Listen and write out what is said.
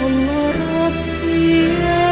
Allah Rabbi ya